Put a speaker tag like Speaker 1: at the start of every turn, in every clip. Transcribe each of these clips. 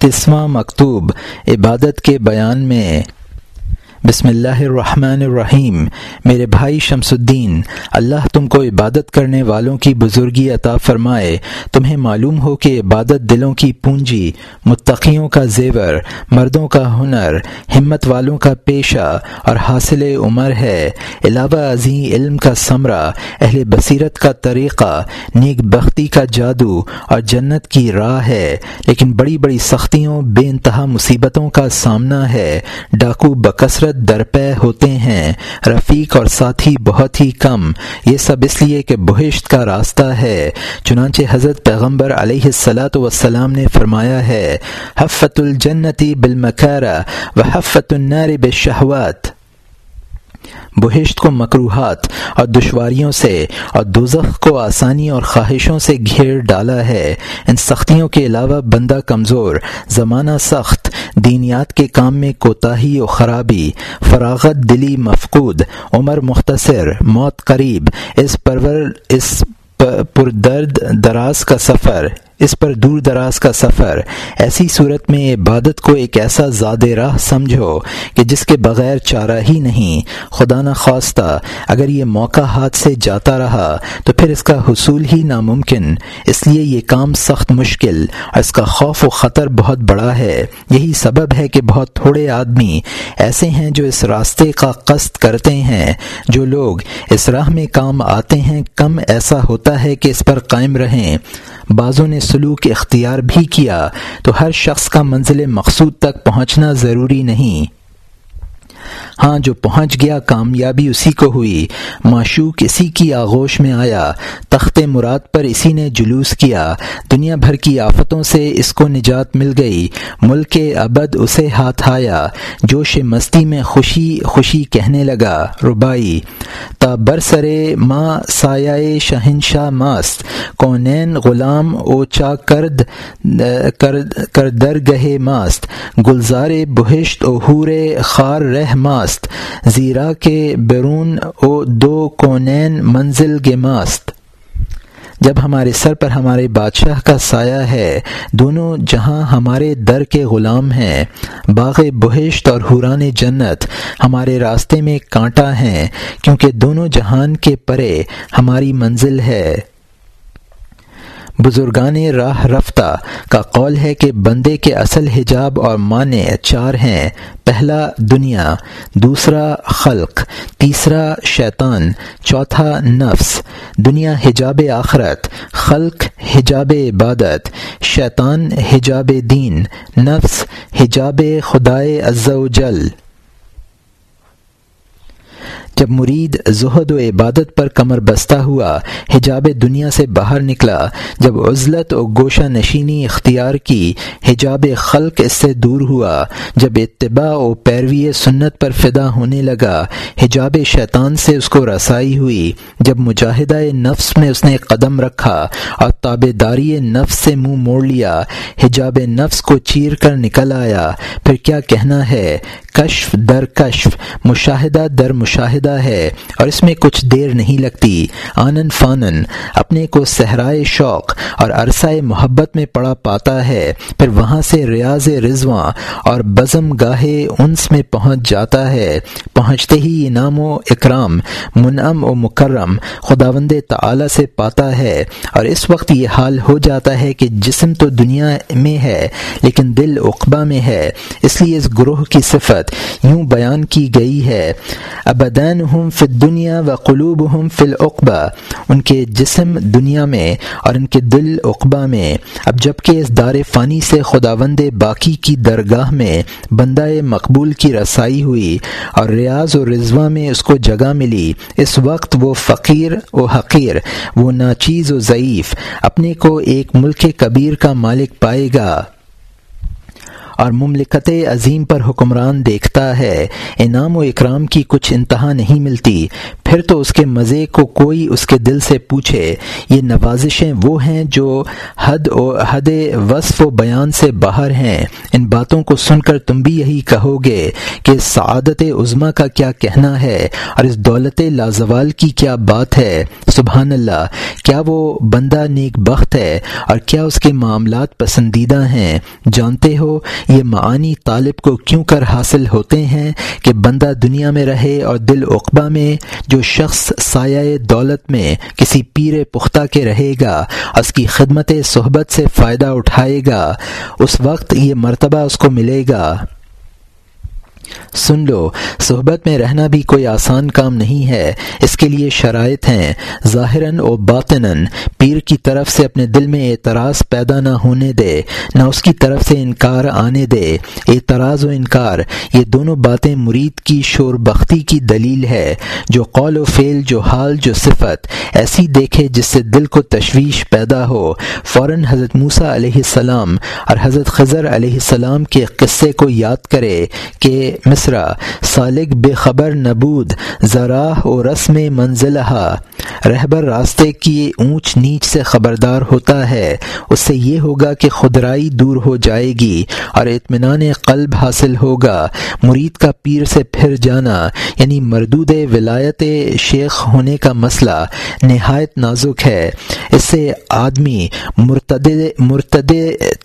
Speaker 1: تیسواں مکتوب عبادت کے بیان میں بسم اللہ الرحمن الرحیم۔ میرے بھائی شمس الدین، اللہ تم کو عبادت کرنے والوں کی بزرگی عطا فرمائے۔ تمہیں معلوم ہو کہ عبادت دلوں کی پونجی، متقیوں کا زیور، مردوں کا ہنر، ہمت والوں کا پیشہ اور حاصل عمر ہے۔ علاوہ ازیں علم کا ثمرہ، اہل بصیرت کا طریقہ، نیک بختی کا جادو اور جنت کی راہ ہے۔ لیکن بڑی بڑی سختیوں، بے انتہا مصیبتوں کا سامنا ہے۔ ڈاکو بکثرت درپے ہوتے ہیں۔ رفیق اور ساتھی بہت ہی کم۔ یہ سب اس لیے کہ بہشت کا راستہ ہے۔ چنانچہ حضرت پیغمبر علیہ السلاۃ وسلام نے فرمایا ہے حفت الجنتی بالمکارہ و حفت النار بشہوات بہشت کو مقروحات اور دشواریوں سے اور دوزخ کو آسانی اور خواہشوں سے گھیر ڈالا ہے۔ ان سختیوں کے علاوہ بندہ کمزور، زمانہ سخت دینیات کے کام میں کوتاہی و خرابی، فراغت دلی مفقود، عمر مختصر، موت قریب، اس پرور، اس پردرد دراز کا سفر۔ اس پر دور دراز کا سفر۔ ایسی صورت میں عبادت کو ایک ایسا زاد راہ سمجھو کہ جس کے بغیر چارہ ہی نہیں۔ خدا نہ خواستہ اگر یہ موقع ہاتھ سے جاتا رہا تو پھر اس کا حصول ہی ناممکن۔ اس لیے یہ کام سخت مشکل اور اس کا خوف و خطر بہت بڑا ہے۔ یہی سبب ہے کہ بہت تھوڑے آدمی ایسے ہیں جو اس راستے کا قصد کرتے ہیں۔ جو لوگ اس راہ میں کام آتے ہیں، کم ایسا ہوتا ہے کہ اس پر قائم رہیں۔ بعضوں نے سلوک اختیار بھی کیا تو ہر شخص کا منزل مقصود تک پہنچنا ضروری نہیں۔ ہاں جو پہنچ گیا، کامیابی اسی کو ہوئی۔ معشوق اسی کی آغوش میں آیا۔ تخت مراد پر اسی نے جلوس کیا۔ دنیا بھر کی آفتوں سے اس کو نجات مل گئی۔ ملک ابد اسے ہاتھ آیا۔ جوش مستی میں خوشی خوشی کہنے لگا۔ ربائی تا برسرے ماں سایہ شہنشاہ ماست۔ کونین غلام اوچا کرد کر در گہے ماست۔ گلزار بہشت او حور خار رہ ماست۔ زیرا کے بیرون او دو کونین منزل کے ماست۔ جب ہمارے سر پر ہمارے بادشاہ کا سایہ ہے، دونوں جہاں ہمارے در کے غلام ہیں، باغ بہشت اور حوران جنت ہمارے راستے میں کانٹا ہیں، کیونکہ دونوں جہان کے پرے ہماری منزل ہے۔ بزرگان راہ رفتہ کا قول ہے کہ بندے کے اصل حجاب اور معنی چار ہیں۔ پہلا دنیا، دوسرا خلق، تیسرا شیطان، چوتھا نفس۔ دنیا حجاب آخرت، خلق حجاب عبادت۔ شیطان حجاب دین، نفس حجاب خدائے و جل جب مرید زہد و عبادت پر کمر بستہ ہوا، حجاب دنیا سے باہر نکلا، جب عزلت و گوشہ نشینی اختیار کی، حجاب خلق اس سے دور ہوا، جب اتباع و پیروی سنت پر فدا ہونے لگا، حجاب شیطان سے اس کو رسائی ہوئی، جب مجاہدہ نفس میں اس نے قدم رکھا اور تابے داری نفس سے منہ موڑ لیا، حجاب نفس کو چیر کر نکل آیا، پھر کیا کہنا ہے؟ کشف در کشف، مشاہدہ در مشاہدہ ہے اور اس میں کچھ دیر نہیں لگتی۔ آنن فانن اپنے کو صحرائے شوق اور عرصۂ محبت میں پڑا پاتا ہے۔ پھر وہاں سے ریاض رضواں اور بزم گاہے انس میں پہنچ جاتا ہے۔ پہنچتے ہی انعام و اکرام منعم و مکرم خداوند تعالی سے پاتا ہے۔ اور اس وقت یہ حال ہو جاتا ہے کہ جسم تو دنیا میں ہے لیکن دل اقبا میں ہے۔ اس لیے اس گروہ کی صفت یوں بیان کی گئی ہے۔ ابدین ہم فی دنیا و قلوب ہم فی ان کے جسم دنیا میں اور ان کے دل اقبا میں۔ اب جبکہ اس دار فانی سے خداوند باقی کی درگاہ میں بندہ مقبول کی رسائی ہوئی اور ریاض و رضوا میں اس کو جگہ ملی، اس وقت وہ فقیر و حقیر، وہ ناچیز و ضعیف، اپنے کو ایک ملک کبیر کا مالک پائے گا۔ اور مملکت عظیم پر حکمران دیکھتا ہے۔ انعام و اکرام کی کچھ انتہا نہیں ملتی۔ پھر تو اس کے مزے کو کوئی اس کے دل سے پوچھے۔ یہ نوازشیں وہ ہیں جو حد و حد وصف و بیان سے باہر ہیں۔ ان باتوں کو سن کر تم بھی یہی کہو گے کہ سعادت عظما کا کیا کہنا ہے اور اس دولت لازوال کی کیا بات ہے۔ سبحان اللہ، کیا وہ بندہ نیک بخت ہے اور کیا اس کے معاملات پسندیدہ ہیں؟ جانتے ہو یہ معانی طالب کو کیوں کر حاصل ہوتے ہیں کہ بندہ دنیا میں رہے اور دل اقبا میں جو شخص سایہ دولت میں کسی پیر پختہ کے رہے گا، اس کی خدمت صحبت سے فائدہ اٹھائے گا، اس وقت یہ مرتبہ اس کو ملے گا۔ سن لو، صحبت میں رہنا بھی کوئی آسان کام نہیں ہے۔ اس کے لیے شرائط ہیں۔ ظاہراً و باطناً، پیر کی طرف سے اپنے دل میں اعتراض پیدا نہ ہونے دے، نہ اس کی طرف سے انکار آنے دے۔ اعتراض و انکار، یہ دونوں باتیں مرید کی شور بختی کی دلیل ہے۔ جو قول و فعل، جو حال، جو صفت، ایسی دیکھے جس سے دل کو تشویش پیدا ہو۔ فوراً حضرت موسیٰ علیہ السلام اور حضرت خضر علیہ السلام کے قصے کو یاد کرے کہ مصرا سالک بے خبر نبود ذراح و رسم منزلہ رہبر راستے کی اونچ نیچ سے خبردار ہوتا ہے۔ اس سے یہ ہوگا کہ خدرائی دور ہو جائے گی اور اطمینان قلب حاصل ہوگا۔ مرید کا پیر سے پھر جانا یعنی مردود ولایت شیخ ہونے کا مسئلہ نہایت نازک ہے۔ اس سے آدمی مرتد مرتد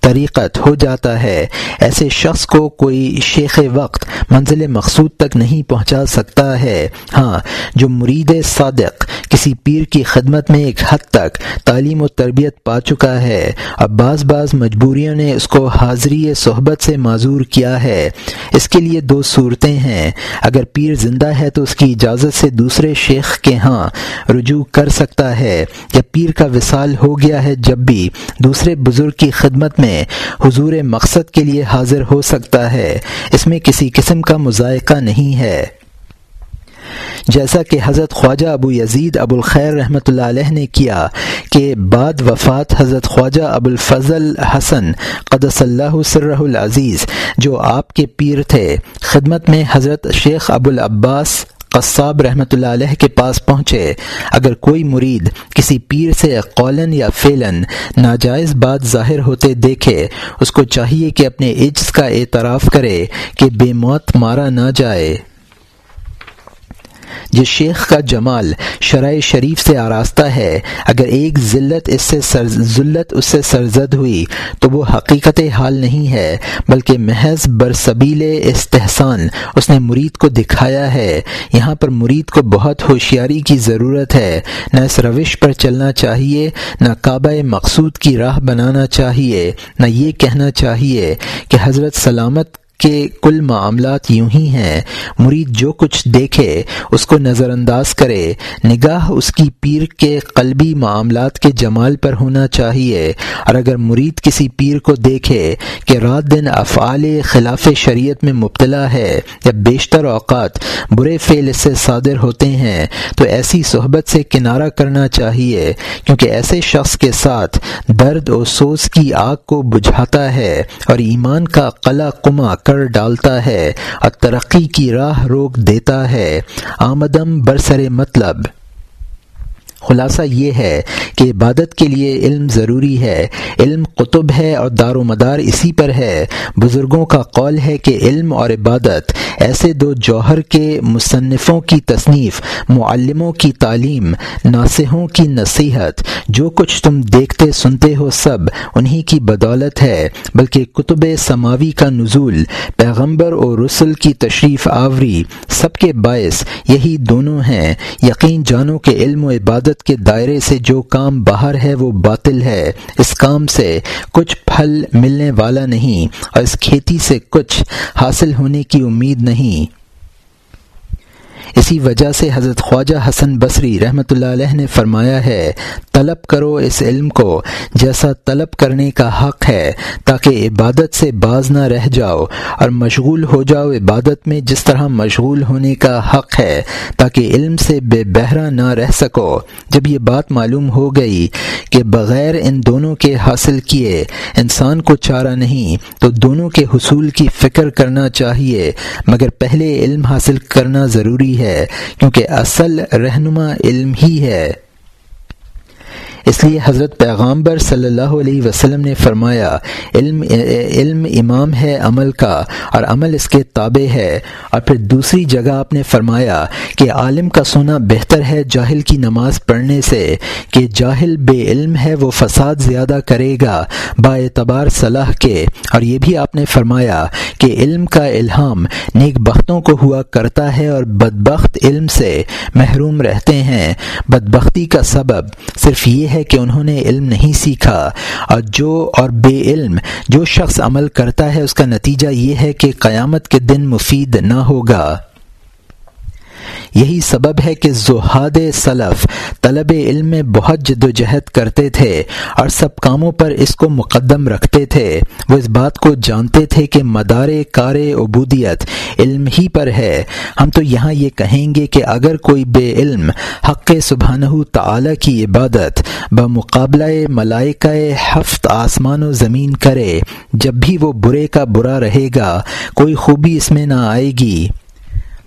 Speaker 1: طریقت ہو جاتا ہے۔ ایسے شخص کو کوئی شیخ وقت منزل مقصود تک نہیں پہنچا سکتا ہے۔ ہاں جو مرید صادق کسی پیر کی خدمت میں ایک حد تک تعلیم و تربیت پا چکا ہے۔ اب بعض بعض مجبوریوں نے اس کو حاضری صحبت سے معذور کیا ہے۔ اس کے لیے دو صورتیں ہیں۔ اگر پیر زندہ ہے تو اس کی اجازت سے دوسرے شیخ کے ہاں رجوع کر سکتا ہے۔ یا پیر کا وصال ہو گیا ہے جب بھی دوسرے بزرگ کی خدمت میں حضور مقصد کے لیے حاضر ہو سکتا ہے۔ اس میں کسی قسم کا مذائقہ نہیں ہے۔ جیسا کہ حضرت خواجہ ابو یزید ابو الخیر رحمۃ اللہ علیہ نے کیا کہ بعد وفات حضرت خواجہ ابو الفضل حسن قدس اللہ سرہ العزیز، جو آپ کے پیر تھے، خدمت میں حضرت شیخ ابو العباس قصاب رحمۃ اللہ علیہ کے پاس پہنچے۔ اگر کوئی مرید کسی پیر سے قولن یا فیلن ناجائز بات ظاہر ہوتے دیکھے، اس کو چاہیے کہ اپنے عجز کا اعتراف کرے کہ بے موت مارا نہ جائے۔ جس شیخ کا جمال شرائع شریف سے آراستہ ہے، اگر ایک ذلت اس سے ذلت اس سے سرزد ہوئی تو وہ حقیقت حال نہیں ہے، بلکہ محض برصبیل استحسان اس نے مرید کو دکھایا ہے۔ یہاں پر مرید کو بہت ہوشیاری کی ضرورت ہے۔ نہ اس روش پر چلنا چاہیے، نہ کعبہ مقصود کی راہ بنانا چاہیے، نہ یہ کہنا چاہیے کہ حضرت سلامت کے کل معاملات یوں ہی ہیں۔ مرید جو کچھ دیکھے، اس کو نظر انداز کرے۔ نگاہ اس کی پیر کے قلبی معاملات کے جمال پر ہونا چاہیے۔ اور اگر مرید کسی پیر کو دیکھے کہ رات دن افعال خلاف شریعت میں مبتلا ہے یا بیشتر اوقات برے فعل اس سے صادر ہوتے ہیں، تو ایسی صحبت سے کنارہ کرنا چاہیے۔ کیونکہ ایسے شخص کے ساتھ درد و سوز کی آگ کو بجھاتا ہے اور ایمان کا قلع کما کر ڈالتا ہے اور ترقی کی راہ روک دیتا ہے۔ آمدم برسر مطلب۔ خلاصہ یہ ہے کہ عبادت کے لیے علم ضروری ہے۔ علم قطب ہے اور دار و مدار اسی پر ہے۔ بزرگوں کا قول ہے کہ علم اور عبادت ایسے دو جوہر کے مصنفوں کی تصنیف، معلموں کی تعلیم ناصحوں کی نصیحت۔ جو کچھ تم دیکھتے سنتے ہو سب انہی کی بدولت ہے، بلکہ کتب سماوی کا نزول، پیغمبر اور رسل کی تشریف آوری، سب کے باعث یہی دونوں ہیں۔ یقین جانو کہ علم و عبادت کے دائرے سے جو کام باہر ہے وہ باطل ہے۔ اس کام سے کچھ پھل ملنے والا نہیں اور اس کھیتی سے کچھ حاصل ہونے کی امید نہیں۔ اسی وجہ سے حضرت خواجہ حسن بصری رحمۃ اللہ علیہ نے فرمایا ہے، طلب کرو اس علم کو، جیسا طلب کرنے کا حق ہے، تاکہ عبادت سے باز نہ رہ جاؤ اور مشغول ہو جاؤ عبادت میں جس طرح مشغول ہونے کا حق ہے، تاکہ علم سے بے بہرا نہ رہ سکو۔ جب یہ بات معلوم ہو گئی کہ بغیر ان دونوں کے حاصل کیے انسان کو چارہ نہیں، تو دونوں کے حصول کی فکر کرنا چاہیے، مگر پہلے علم حاصل کرنا ضروری ہے۔ کیونکہ اصل رہنما علم ہی ہے۔ اس لیے حضرت پیغامبر صلی اللہ علیہ وسلم نے فرمایا، علم علم امام ہے عمل کا اور عمل اس کے تابع ہے۔ اور پھر دوسری جگہ آپ نے فرمایا کہ عالم کا سونا بہتر ہے جاہل کی نماز پڑھنے سے، کہ جاہل بے علم ہے وہ فساد زیادہ کرے گا با اعتبار صلاح کے۔ اور یہ بھی آپ نے فرمایا کہ علم کا الہام نیک بختوں کو ہوا کرتا ہے اور بدبخت علم سے محروم رہتے ہیں۔ بدبختی کا سبب صرف یہ ہے کہ انہوں نے علم نہیں سیکھا۔ اور جو اور بے علم جو شخص عمل کرتا ہے، اس کا نتیجہ یہ ہے کہ قیامت کے دن مفید نہ ہوگا۔ یہی سبب ہے کہ زہاد سلف طلب علم میں بہت جد و جہد کرتے تھے اور سب کاموں پر اس کو مقدم رکھتے تھے۔ وہ اس بات کو جانتے تھے کہ مدار کار عبودیت علم ہی پر ہے۔ ہم تو یہاں یہ کہیں گے کہ اگر کوئی بے علم حق سبحانہ تعالی کی عبادت بمقابلہ ملائکہ ہفت آسمان و زمین کرے، جب بھی وہ برے کا برا رہے گا، کوئی خوبی اس میں نہ آئے گی۔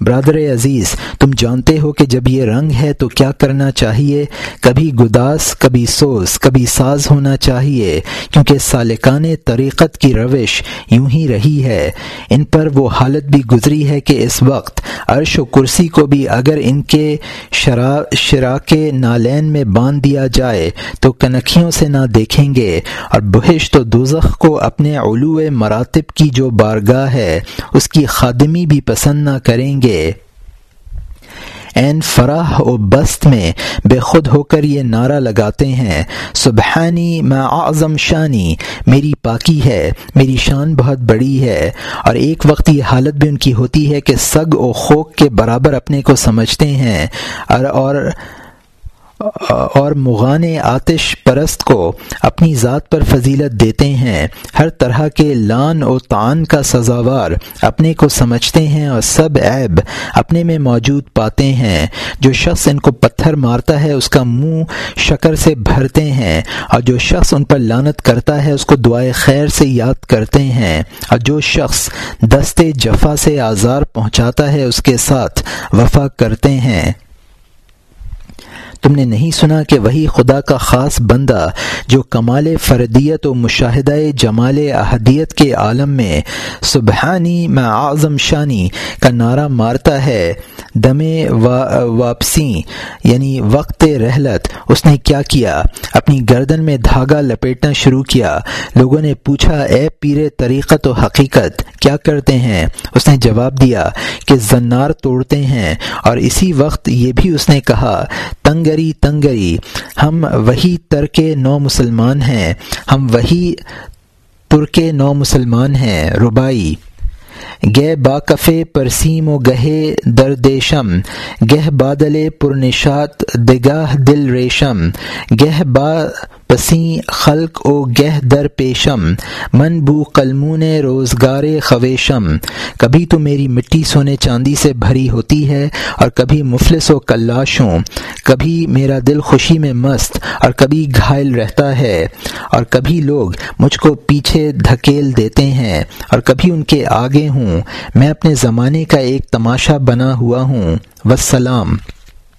Speaker 1: برادر عزیز، تم جانتے ہو کہ جب یہ رنگ ہے تو کیا کرنا چاہیے؟ کبھی گداس، کبھی سوز، کبھی ساز ہونا چاہیے، کیونکہ سالکان طریقت کی روش یوں ہی رہی ہے۔ ان پر وہ حالت بھی گزری ہے کہ اس وقت عرش و کرسی کو بھی اگر ان کے شرا، شراک نالین میں باندھ دیا جائے، تو کنکھیوں سے نہ دیکھیں گے۔ اور بہشت و دوزخ کو اپنے علو مراتب کی جو بارگاہ ہے، اس کی خادمی بھی پسند نہ کریں گے۔ این فراح و بست میں بے خود ہو کر یہ نعرہ لگاتے ہیں، سبحانی میں اعظم شانی، میری پاکی ہے، میری شان بہت بڑی ہے۔ اور ایک وقت یہ حالت بھی ان کی ہوتی ہے کہ سگ و خوک کے برابر اپنے کو سمجھتے ہیں۔ اور اور اور مغان آتش پرست کو اپنی ذات پر فضیلت دیتے ہیں، ہر طرح کے لان و تعان کا سزاوار اپنے کو سمجھتے ہیں اور سب عیب اپنے میں موجود پاتے ہیں۔ جو شخص ان کو پتھر مارتا ہے، اس کا منہ شکر سے بھرتے ہیں، اور جو شخص ان پر لانت کرتا ہے، اس کو دعائے خیر سے یاد کرتے ہیں۔ اور جو شخص دستے جفا سے آزار پہنچاتا ہے، اس کے ساتھ وفا کرتے ہیں۔ تم نے نہیں سنا کہ وہی خدا کا خاص بندہ جو کمال فردیت و مشاہدہ جمال احدیت کے عالم میں سبحانی میں اعظم شانی کا نعرہ مارتا ہے، دم واپسی یعنی وقت رحلت۔ اس نے کیا کیا؟ اپنی گردن میں دھاگا لپیٹنا شروع کیا۔ لوگوں نے پوچھا، اے پیر طریقت و حقیقت، کیا کرتے ہیں؟ اس نے جواب دیا کہ زنار توڑتے ہیں۔ اور اسی وقت یہ بھی اس نے کہا تنگری تنگری، ہم وہی ترک نو مسلمان ہیں، ہم وہی ترک نو مسلمان ہیں، ربائی۔ گہ با کفے پرسیم و گہے دردیشم، گہ بادل پرنشات دگاہ دل ریشم۔ گہ با پسی خلق او گہ در پیشم، من بو قلمون روزگار خویشم۔ کبھی تو میری مٹی سونے چاندی سے بھری ہوتی ہے اور کبھی مفلس و کلاش ہوں کبھی میرا دل خوشی میں مست اور کبھی گھائل رہتا ہے۔ اور کبھی لوگ مجھ کو پیچھے دھکیل دیتے ہیں اور کبھی ان کے آگے ہوں۔ میں اپنے زمانے کا ایک تماشا بنا ہوا ہوں۔ وسلام